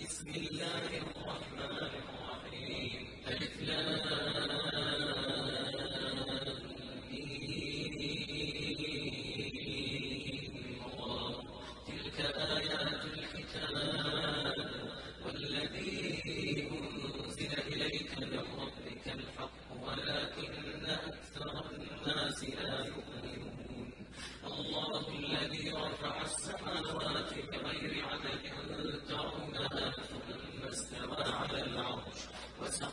بسم الله الرحمن الرحيم. تلك آيات الكتاب والذي إليك من ربك الحق ولكن أكثر الناس لا يؤمنون. الله الذي رفع السماوات بغير عدد What's a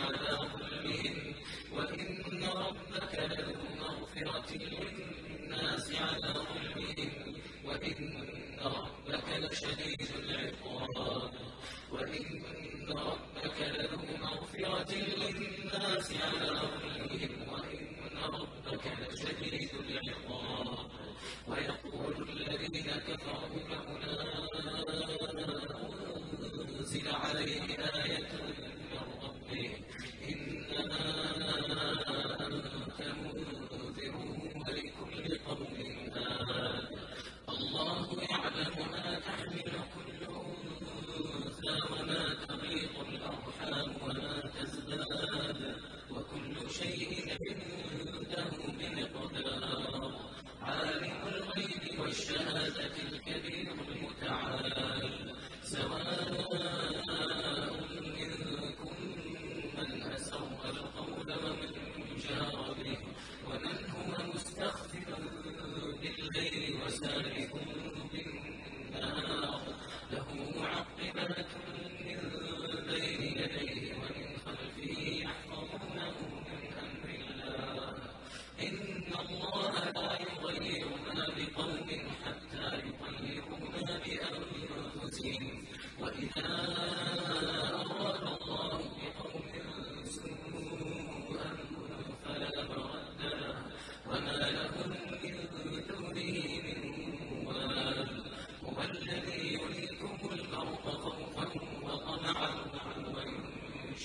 على ظلمهم وإن ربك لذو للناس على ظلمهم وإن ربك لشديد العقاب. ويقول الذين كفروا لولا أنزل عليه آية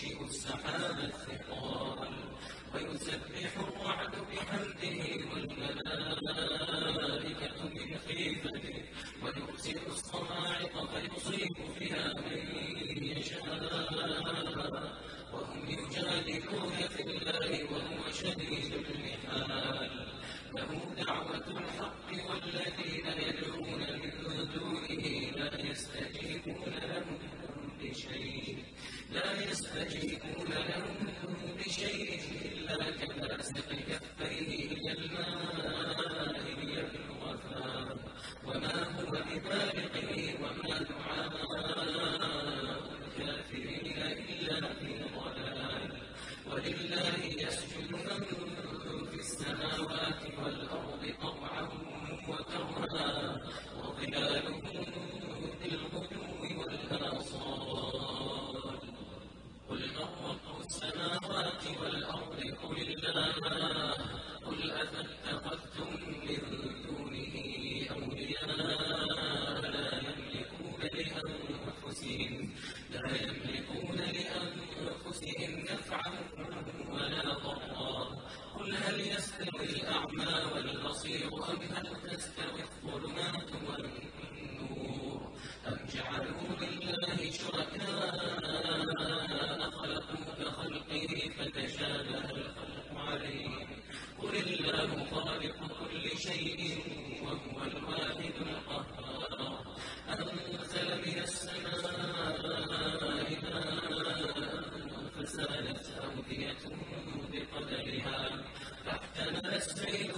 ينشئ السحاب الثقال ويسبح الرعد بحمده والملائكة لا يستجيبون تستوي الأعمى والبصير أم هل تستوي الظلمات والنور؟ أم جعلوا لله شركاء خلقوا كخلقه فتشابه الخلق عليه؟ قل الله خالق كل شيء وهو الواحد القهار. أنزل من السماء ماء فسالت أودية Let's say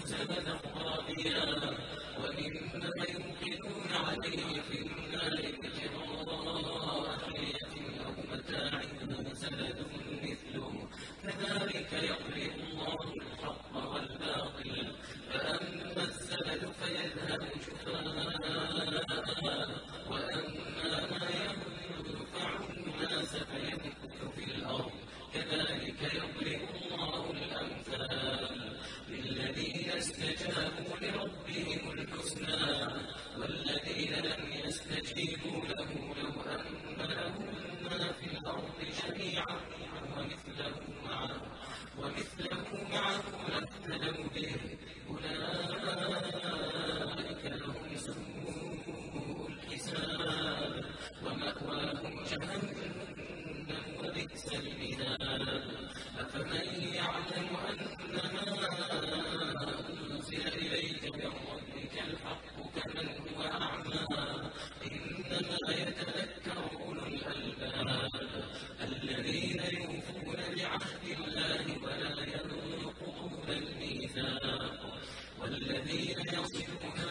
أفمن يعلم أنزل إليك من ربك الحق كمن هو أعمى إنما يتذكر أولو الألباب الذين يوفون بعهد الله ولا الميثاق والذين يصلون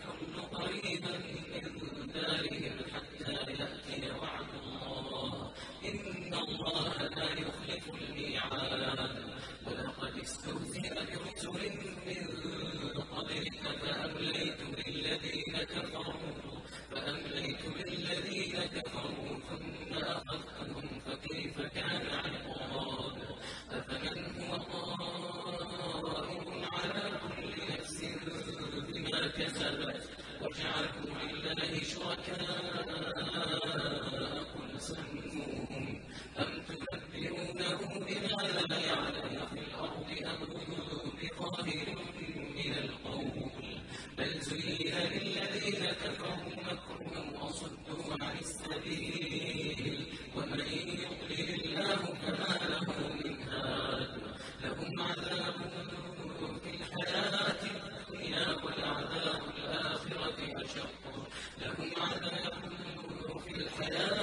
and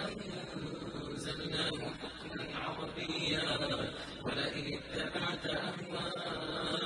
لست مرسلا قل كفى بالله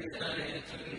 شهيدا